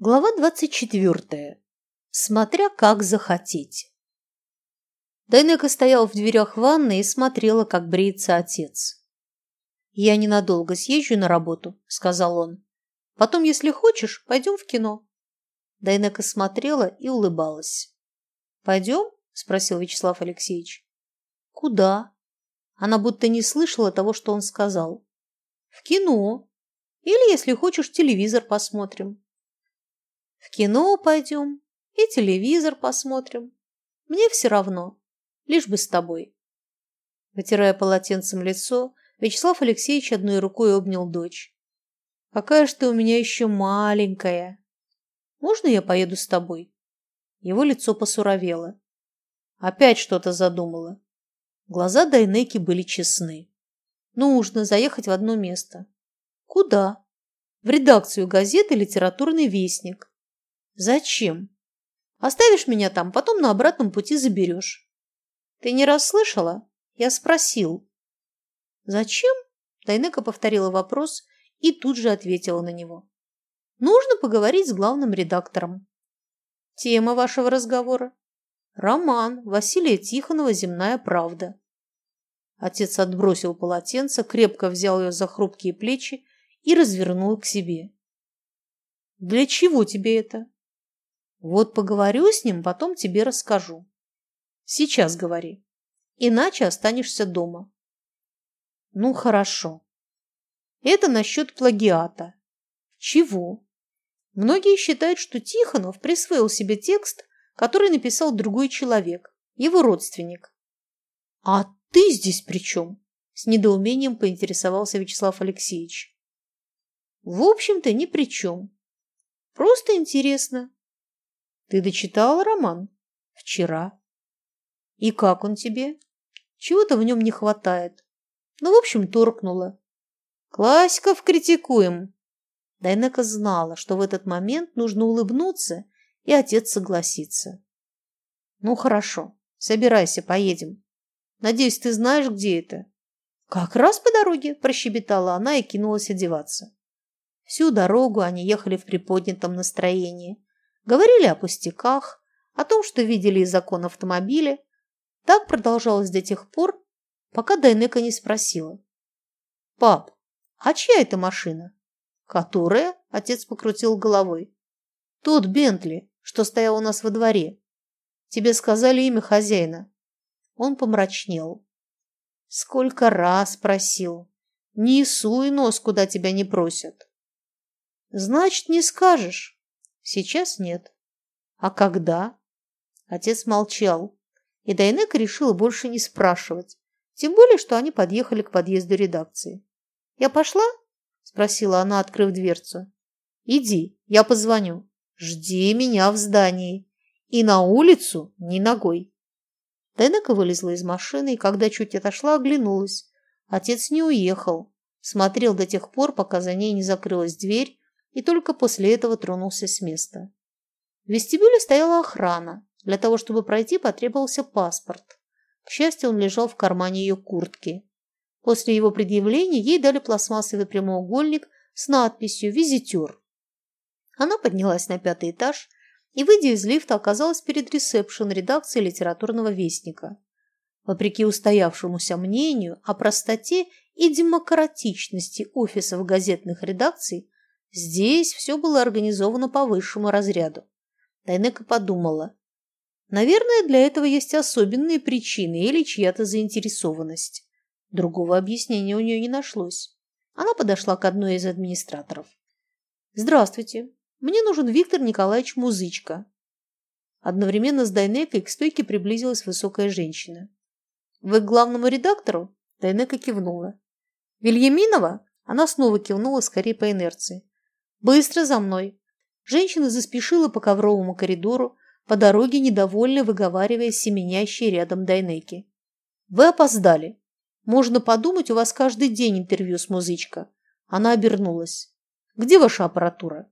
Глава 24. Смотря как захотеть. Дайнека стояла в дверях ванной и смотрела, как бреется отец. «Я ненадолго съезжу на работу», — сказал он. «Потом, если хочешь, пойдем в кино». Дайнека смотрела и улыбалась. «Пойдем?» — спросил Вячеслав Алексеевич. «Куда?» Она будто не слышала того, что он сказал. «В кино. Или, если хочешь, телевизор посмотрим». В кино пойдем и телевизор посмотрим. Мне все равно, лишь бы с тобой. Вытирая полотенцем лицо, Вячеслав Алексеевич одной рукой обнял дочь. «Какая ж ты у меня еще маленькая! Можно я поеду с тобой?» Его лицо посуровело. Опять что-то задумала. Глаза Дайнеки были честны. «Нужно заехать в одно место». «Куда?» «В редакцию газеты «Литературный вестник». Зачем? Оставишь меня там, потом на обратном пути заберешь. Ты не расслышала? Я спросил. Зачем? Тайнека повторила вопрос и тут же ответила на него. Нужно поговорить с главным редактором. Тема вашего разговора? Роман Василия Тихонова «Земная правда». Отец отбросил полотенце, крепко взял ее за хрупкие плечи и развернул к себе. «Для чего тебе это?» Вот поговорю с ним, потом тебе расскажу. Сейчас говори. Иначе останешься дома. Ну, хорошо. Это насчет плагиата. Чего? Многие считают, что Тихонов присвоил себе текст, который написал другой человек, его родственник. А ты здесь при чем? С недоумением поинтересовался Вячеслав Алексеевич. В общем-то, ни при чем. Просто интересно, ты дочитала роман? Вчера. И как он тебе? Чего-то в нем не хватает. Ну, в общем, торкнула. Классиков критикуем. Дайнека знала, что в этот момент нужно улыбнуться, и отец согласится. Ну, хорошо. Собирайся, поедем. Надеюсь, ты знаешь, где это? Как раз по дороге, прощебетала она и кинулась одеваться. Всю дорогу они ехали в приподнятом настроении. Говорили о пустяках, о том, что видели из окон автомобиля. Так продолжалось до тех пор, пока Дайнека не спросила. «Пап, а чья это машина?» «Которая?» – отец покрутил головой. «Тот Бентли, что стоял у нас во дворе. Тебе сказали имя хозяина». Он помрачнел. «Сколько раз просил. Не суй нос, куда тебя не просят». «Значит, не скажешь». Сейчас нет. А когда? Отец молчал, и Дайнека решила больше не спрашивать, тем более, что они подъехали к подъезду редакции. «Я пошла?» – спросила она, открыв дверцу. «Иди, я позвоню. Жди меня в здании. И на улицу ни ногой». Дайнека вылезла из машины и, когда чуть отошла, оглянулась. Отец не уехал. Смотрел до тех пор, пока за ней не закрылась дверь, и только после этого тронулся с места. В вестибюле стояла охрана. Для того, чтобы пройти, потребовался паспорт. К счастью, он лежал в кармане ее куртки. После его предъявления ей дали пластмассовый прямоугольник с надписью «Визитер». Она поднялась на пятый этаж и, выйдя из лифта, оказалась перед ресепшн редакции литературного вестника. Вопреки устоявшемуся мнению о простоте и демократичности офисов газетных редакций, Здесь все было организовано по высшему разряду. Тайнека подумала. Наверное, для этого есть особенные причины или чья-то заинтересованность. Другого объяснения у нее не нашлось. Она подошла к одной из администраторов. «Здравствуйте. Мне нужен Виктор Николаевич Музычка». Одновременно с Дайнекой к стойке приблизилась высокая женщина. «Вы к главному редактору?» Дайнека кивнула. «Вильяминова?» Она снова кивнула, скорее по инерции. Быстро за мной. Женщина заспешила по ковровому коридору, по дороге недовольно выговаривая семенящие рядом Дайнеки. Вы опоздали. Можно подумать, у вас каждый день интервью с музычка. Она обернулась. Где ваша аппаратура?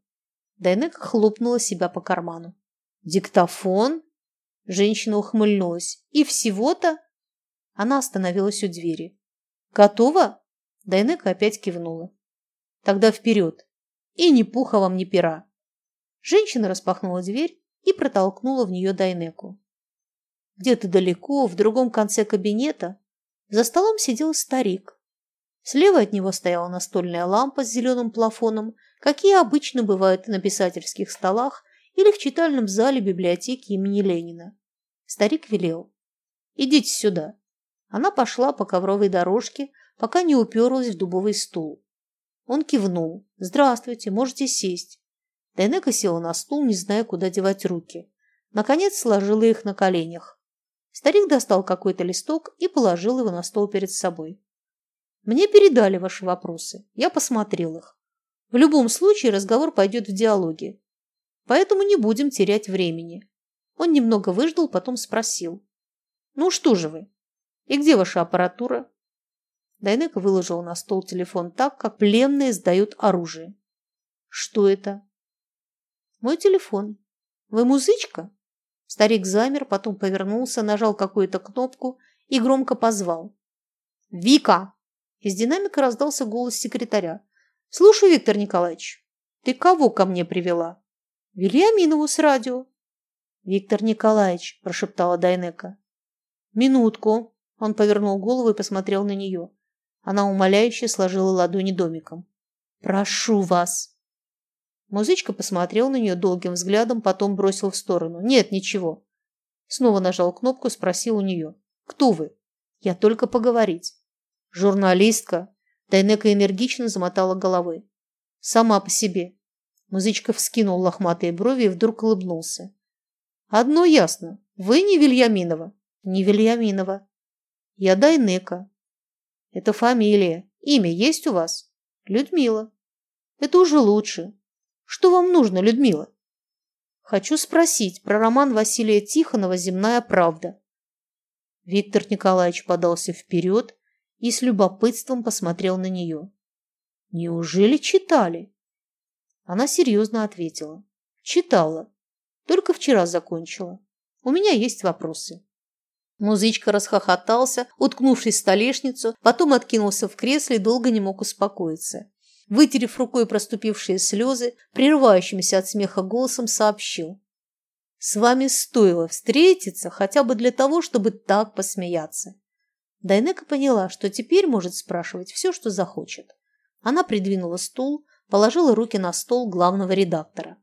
Дайнека хлопнула себя по карману. Диктофон? Женщина ухмыльнулась. И всего-то? Она остановилась у двери. Готова? Дайнека опять кивнула. Тогда вперед. И ни пуха вам, ни пера. Женщина распахнула дверь и протолкнула в нее Дайнеку. Где-то далеко, в другом конце кабинета, за столом сидел старик. Слева от него стояла настольная лампа с зеленым плафоном, какие обычно бывают на писательских столах или в читальном зале библиотеки имени Ленина. Старик велел. «Идите сюда». Она пошла по ковровой дорожке, пока не уперлась в дубовый стул. Он кивнул. «Здравствуйте, можете сесть». Дайнека села на стул, не зная, куда девать руки. Наконец сложила их на коленях. Старик достал какой-то листок и положил его на стол перед собой. «Мне передали ваши вопросы. Я посмотрел их. В любом случае разговор пойдет в диалоге. Поэтому не будем терять времени». Он немного выждал, потом спросил. «Ну что же вы? И где ваша аппаратура?» Дайнека выложила на стол телефон так, как пленные сдают оружие. «Что это?» «Мой телефон. Вы музычка?» Старик замер, потом повернулся, нажал какую-то кнопку и громко позвал. «Вика!» Из динамика раздался голос секретаря. «Слушай, Виктор Николаевич, ты кого ко мне привела?» «Вильяминову с радио». «Виктор Николаевич», – прошептала Дайнека. «Минутку». Он повернул голову и посмотрел на нее. Она умоляюще сложила ладони домиком. «Прошу вас!» Музычка посмотрел на нее долгим взглядом, потом бросил в сторону. «Нет, ничего». Снова нажал кнопку, спросил у нее. «Кто вы?» «Я только поговорить». «Журналистка?» Дайнека энергично замотала головой. «Сама по себе». Музычка вскинул лохматые брови и вдруг улыбнулся. «Одно ясно. Вы не Вильяминова?» «Не Вильяминова. Я Дайнека. Это фамилия. Имя есть у вас? Людмила. Это уже лучше. Что вам нужно, Людмила? Хочу спросить про роман Василия Тихонова «Земная правда». Виктор Николаевич подался вперед и с любопытством посмотрел на нее. Неужели читали? Она серьезно ответила. Читала. Только вчера закончила. У меня есть вопросы. Музычка расхохотался, уткнувшись в столешницу, потом откинулся в кресле и долго не мог успокоиться. Вытерев рукой проступившие слезы, прерывающимся от смеха голосом сообщил. «С вами стоило встретиться хотя бы для того, чтобы так посмеяться». Дайнека поняла, что теперь может спрашивать все, что захочет. Она придвинула стул, положила руки на стол главного редактора.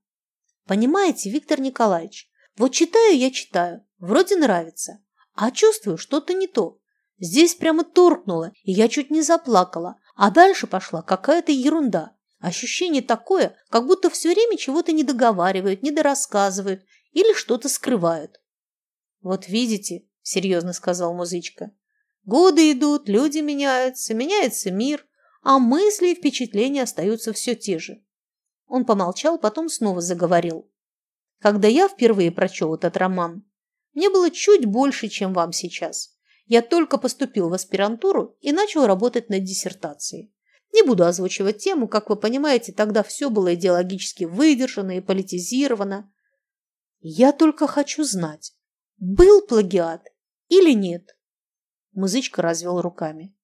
«Понимаете, Виктор Николаевич, вот читаю я читаю, вроде нравится, а чувствую что-то не то. Здесь прямо торкнуло, и я чуть не заплакала. А дальше пошла какая-то ерунда. Ощущение такое, как будто все время чего-то не договаривают, не дорассказывают или что-то скрывают. «Вот видите», – серьезно сказал музычка, – «годы идут, люди меняются, меняется мир, а мысли и впечатления остаются все те же». Он помолчал, потом снова заговорил. «Когда я впервые прочел этот роман, мне было чуть больше, чем вам сейчас. Я только поступил в аспирантуру и начал работать над диссертацией. Не буду озвучивать тему, как вы понимаете, тогда все было идеологически выдержано и политизировано. Я только хочу знать, был плагиат или нет. Музычка развел руками.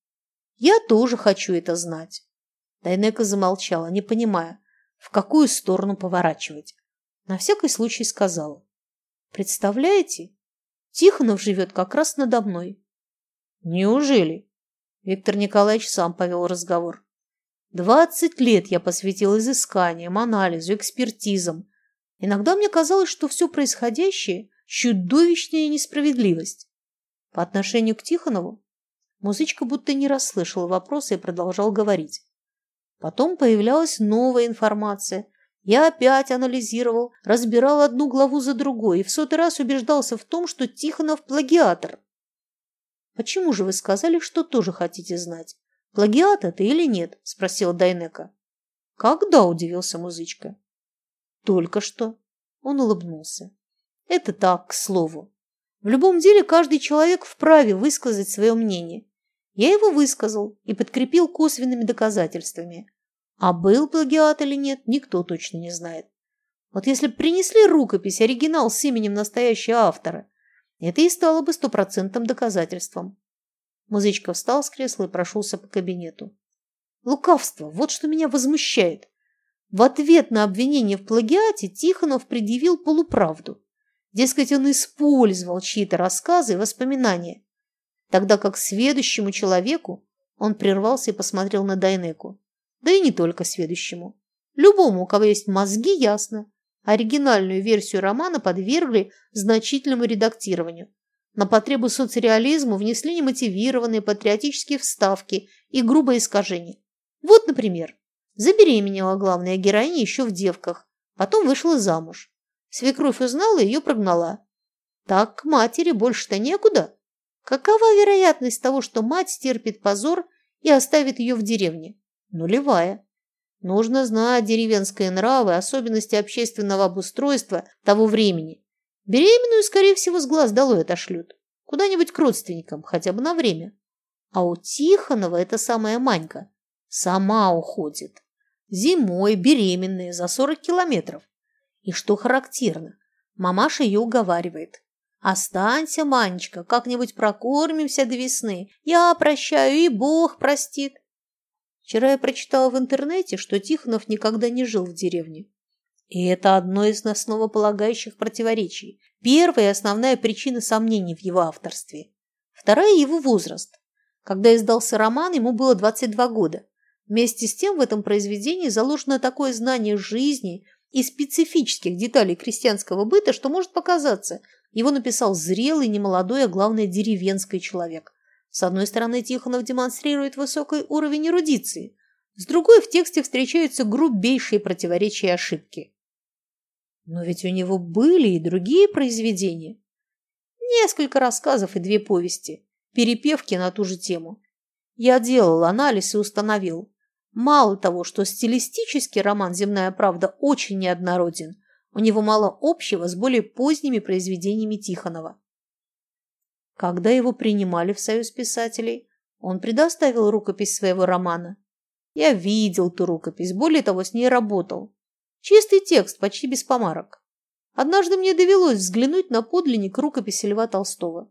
Я тоже хочу это знать. Дайнека замолчала, не понимая, в какую сторону поворачивать. На всякий случай сказала. Представляете, Тихонов живет как раз надо мной. Неужели? Виктор Николаевич сам повел разговор. Двадцать лет я посвятил изысканиям, анализу, экспертизам. Иногда мне казалось, что все происходящее – чудовищная несправедливость. По отношению к Тихонову музычка будто не расслышала вопроса и продолжал говорить. Потом появлялась новая информация – я опять анализировал, разбирал одну главу за другой и в сотый раз убеждался в том, что Тихонов плагиатор. «Почему же вы сказали, что тоже хотите знать, плагиат это или нет?» – спросил Дайнека. «Когда?» – удивился музычка. «Только что». Он улыбнулся. «Это так, к слову. В любом деле каждый человек вправе высказать свое мнение. Я его высказал и подкрепил косвенными доказательствами. А был плагиат или нет, никто точно не знает. Вот если бы принесли рукопись, оригинал с именем настоящего автора, это и стало бы стопроцентным доказательством. Музычка встал с кресла и прошелся по кабинету. Лукавство, вот что меня возмущает. В ответ на обвинение в плагиате Тихонов предъявил полуправду. Дескать, он использовал чьи-то рассказы и воспоминания, тогда как сведущему человеку он прервался и посмотрел на Дайнеку. Да и не только сведущему. Любому, у кого есть мозги, ясно. Оригинальную версию романа подвергли значительному редактированию. На потребу соцреализма внесли немотивированные патриотические вставки и грубое искажение. Вот, например, забеременела главная героиня еще в девках, потом вышла замуж. Свекровь узнала и ее прогнала. Так к матери больше-то некуда. Какова вероятность того, что мать стерпит позор и оставит ее в деревне? Нулевая. Нужно знать деревенские нравы, особенности общественного обустройства того времени. Беременную, скорее всего, с глаз долой отошлют. Куда-нибудь к родственникам, хотя бы на время. А у Тихонова эта самая Манька сама уходит. Зимой беременная за 40 километров. И что характерно, мамаша ее уговаривает. «Останься, Манечка, как-нибудь прокормимся до весны. Я прощаю, и Бог простит». Вчера я прочитала в интернете, что Тихонов никогда не жил в деревне. И это одно из основополагающих противоречий. Первая и основная причина сомнений в его авторстве. Вторая – его возраст. Когда издался роман, ему было 22 года. Вместе с тем в этом произведении заложено такое знание жизни и специфических деталей крестьянского быта, что может показаться, его написал зрелый, немолодой, а главное деревенский человек. С одной стороны, Тихонов демонстрирует высокий уровень эрудиции, с другой в тексте встречаются грубейшие противоречия и ошибки. Но ведь у него были и другие произведения. Несколько рассказов и две повести, перепевки на ту же тему. Я делал анализ и установил. Мало того, что стилистический роман «Земная правда» очень неоднороден, у него мало общего с более поздними произведениями Тихонова. Когда его принимали в Союз писателей, он предоставил рукопись своего романа. Я видел ту рукопись, более того, с ней работал. Чистый текст, почти без помарок. Однажды мне довелось взглянуть на подлинник рукописи Льва Толстого.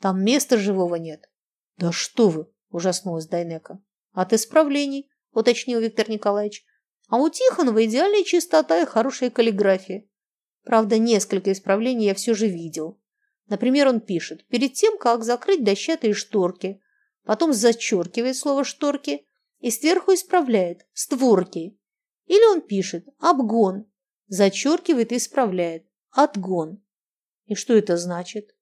Там места живого нет. Да что вы, ужаснулась Дайнека. От исправлений, уточнил Виктор Николаевич. А у Тихонова идеальная чистота и хорошая каллиграфия. Правда, несколько исправлений я все же видел. Например, он пишет «перед тем, как закрыть дощатые шторки», потом зачеркивает слово «шторки» и сверху исправляет «створки». Или он пишет «обгон», зачеркивает и исправляет «отгон». И что это значит?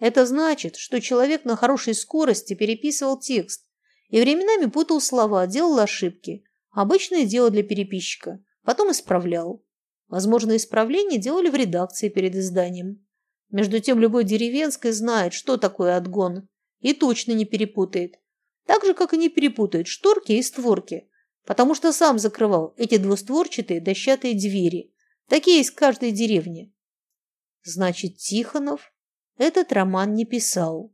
Это значит, что человек на хорошей скорости переписывал текст и временами путал слова, делал ошибки. Обычное дело для переписчика. Потом исправлял. Возможно, исправления делали в редакции перед изданием. Между тем, любой деревенский знает, что такое отгон, и точно не перепутает. Так же, как и не перепутает шторки и створки, потому что сам закрывал эти двустворчатые дощатые двери. Такие из каждой деревни. Значит, Тихонов этот роман не писал.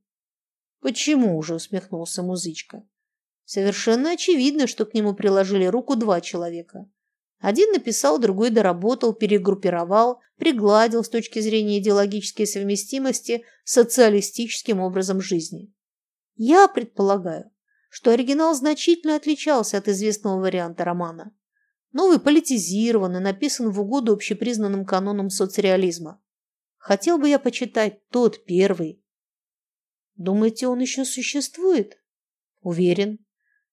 Почему же, усмехнулся музычка. Совершенно очевидно, что к нему приложили руку два человека. Один написал, другой доработал, перегруппировал, пригладил с точки зрения идеологической совместимости социалистическим образом жизни. Я предполагаю, что оригинал значительно отличался от известного варианта романа. Новый политизирован и написан в угоду общепризнанным канонам соцреализма. Хотел бы я почитать тот первый. Думаете, он еще существует? Уверен.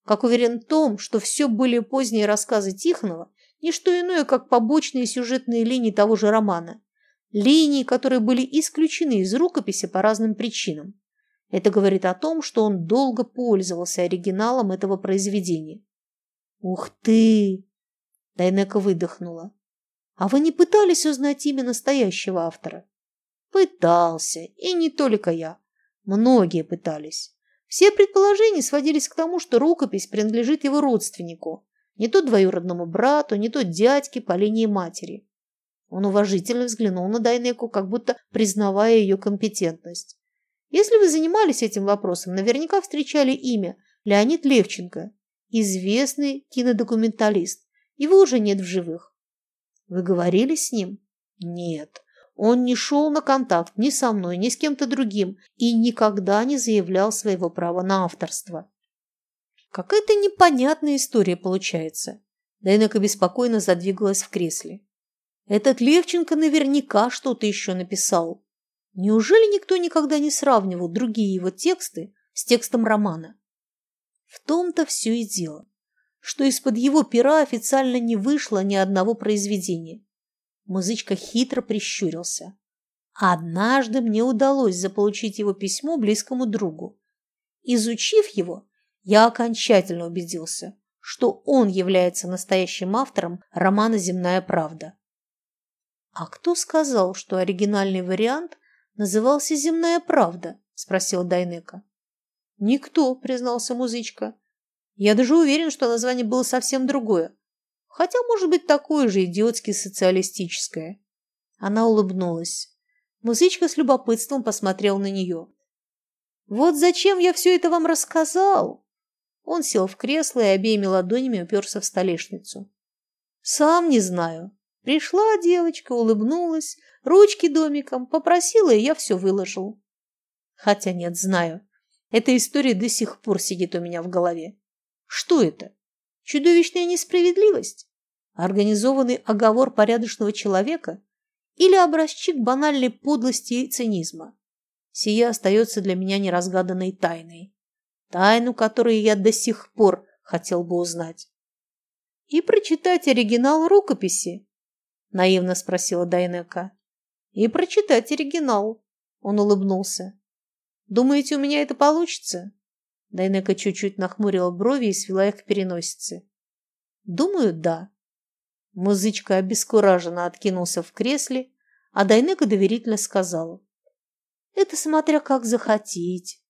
Как уверен в том, что все более поздние рассказы Тихонова не что иное, как побочные сюжетные линии того же романа. Линии, которые были исключены из рукописи по разным причинам. Это говорит о том, что он долго пользовался оригиналом этого произведения. «Ух ты!» Дайнека выдохнула. «А вы не пытались узнать имя настоящего автора?» «Пытался, и не только я. Многие пытались. Все предположения сводились к тому, что рукопись принадлежит его родственнику, не то двоюродному брату, не то дядьке по линии матери. Он уважительно взглянул на Дайнеку, как будто признавая ее компетентность. Если вы занимались этим вопросом, наверняка встречали имя Леонид Левченко, известный кинодокументалист. Его уже нет в живых. Вы говорили с ним? Нет. Он не шел на контакт ни со мной, ни с кем-то другим и никогда не заявлял своего права на авторство. Какая-то непонятная история получается. Дайнека беспокойно задвигалась в кресле. Этот Левченко наверняка что-то еще написал. Неужели никто никогда не сравнивал другие его тексты с текстом романа? В том-то все и дело, что из-под его пера официально не вышло ни одного произведения. Музычка хитро прищурился. Однажды мне удалось заполучить его письмо близкому другу. Изучив его, я окончательно убедился, что он является настоящим автором романа «Земная правда». «А кто сказал, что оригинальный вариант назывался «Земная правда»?» – спросил Дайнека. «Никто», – признался музычка. «Я даже уверен, что название было совсем другое. Хотя, может быть, такое же идиотски социалистическое». Она улыбнулась. Музычка с любопытством посмотрел на нее. «Вот зачем я все это вам рассказал?» Он сел в кресло и обеими ладонями уперся в столешницу. «Сам не знаю. Пришла девочка, улыбнулась, ручки домиком, попросила, и я все выложил. Хотя нет, знаю. Эта история до сих пор сидит у меня в голове. Что это? Чудовищная несправедливость? Организованный оговор порядочного человека? Или образчик банальной подлости и цинизма? Сия остается для меня неразгаданной тайной тайну которой я до сих пор хотел бы узнать. «И прочитать оригинал рукописи?» – наивно спросила Дайнека. «И прочитать оригинал», – он улыбнулся. «Думаете, у меня это получится?» Дайнека чуть-чуть нахмурила брови и свела их к переносице. «Думаю, да». Музычка обескураженно откинулся в кресле, а Дайнека доверительно сказала. «Это смотря как захотеть.